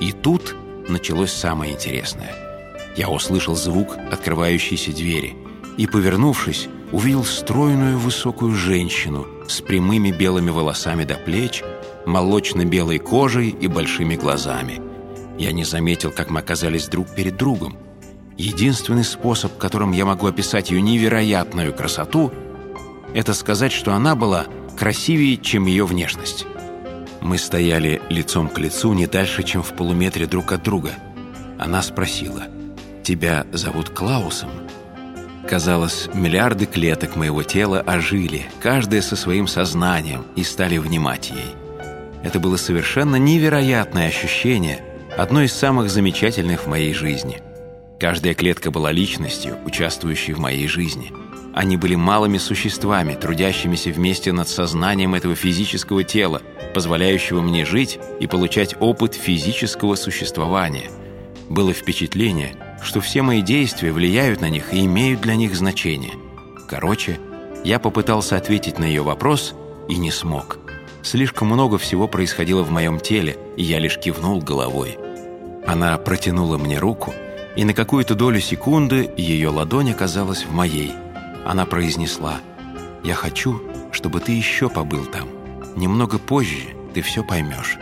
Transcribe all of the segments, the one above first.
И тут началось самое интересное. Я услышал звук открывающейся двери и, повернувшись, увидел стройную высокую женщину с прямыми белыми волосами до плеч, молочно-белой кожей и большими глазами. Я не заметил, как мы оказались друг перед другом. Единственный способ, которым я могу описать ее невероятную красоту, это сказать, что она была красивее, чем ее внешность. Мы стояли лицом к лицу не дальше, чем в полуметре друг от друга. Она спросила, «Тебя зовут Клаусом?» Казалось, миллиарды клеток моего тела ожили, каждая со своим сознанием, и стали внимать ей. Это было совершенно невероятное ощущение, одно из самых замечательных в моей жизни. Каждая клетка была личностью, участвующей в моей жизни. Они были малыми существами, трудящимися вместе над сознанием этого физического тела, позволяющего мне жить и получать опыт физического существования. Было впечатление, что все мои действия влияют на них и имеют для них значение. Короче, я попытался ответить на ее вопрос и не смог. Слишком много всего происходило в моем теле, и я лишь кивнул головой. Она протянула мне руку, и на какую-то долю секунды ее ладонь оказалась в моей. Она произнесла «Я хочу, чтобы ты еще побыл там. Немного позже ты все поймешь».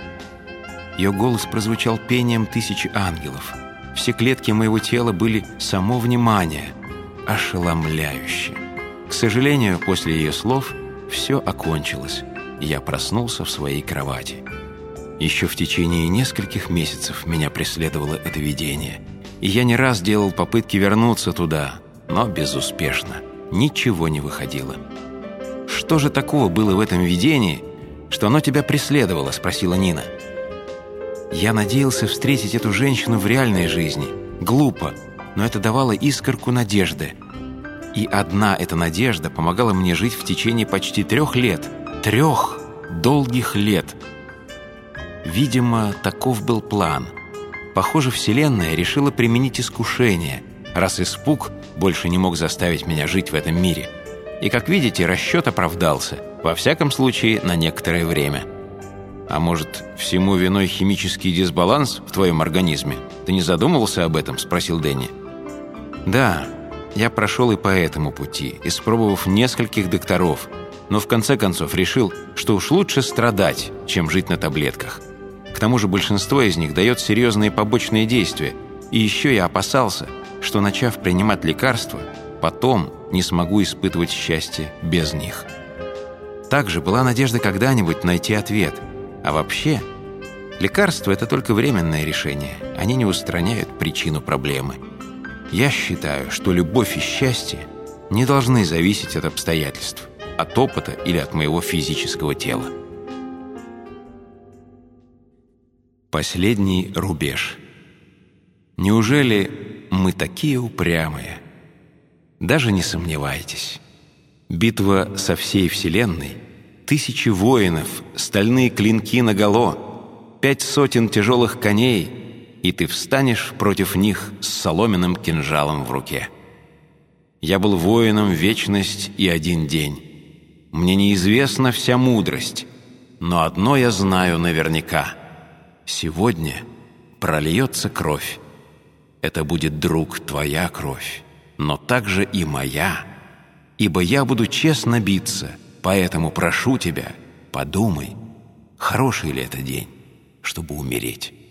Ее голос прозвучал пением тысячи ангелов. Все клетки моего тела были само внимание, ошеломляюще. К сожалению, после ее слов все окончилось я проснулся в своей кровати. Еще в течение нескольких месяцев меня преследовало это видение, и я не раз делал попытки вернуться туда, но безуспешно. Ничего не выходило. «Что же такого было в этом видении, что оно тебя преследовало?» – спросила Нина. Я надеялся встретить эту женщину в реальной жизни. Глупо, но это давало искорку надежды. И одна эта надежда помогала мне жить в течение почти трех лет – трех долгих лет. Видимо, таков был план. Похоже, Вселенная решила применить искушение, раз испуг больше не мог заставить меня жить в этом мире. И, как видите, расчет оправдался, во всяком случае, на некоторое время. А может, всему виной химический дисбаланс в твоем организме? Ты не задумывался об этом?» – спросил Дэнни. «Да, я прошел и по этому пути, испробовав нескольких докторов – но в конце концов решил, что уж лучше страдать, чем жить на таблетках. К тому же большинство из них дает серьезные побочные действия, и еще я опасался, что начав принимать лекарства, потом не смогу испытывать счастье без них. Также была надежда когда-нибудь найти ответ. А вообще, лекарства – это только временное решение, они не устраняют причину проблемы. Я считаю, что любовь и счастье не должны зависеть от обстоятельств от опыта или от моего физического тела. Последний рубеж. Неужели мы такие упрямые? Даже не сомневайтесь. Битва со всей Вселенной, тысячи воинов, стальные клинки наголо, пять сотен тяжелых коней, и ты встанешь против них с соломенным кинжалом в руке. Я был воином вечность и один день. Мне неизвестна вся мудрость, но одно я знаю наверняка. Сегодня прольется кровь. Это будет, друг, твоя кровь, но также и моя, ибо я буду честно биться, поэтому прошу тебя, подумай, хороший ли это день, чтобы умереть».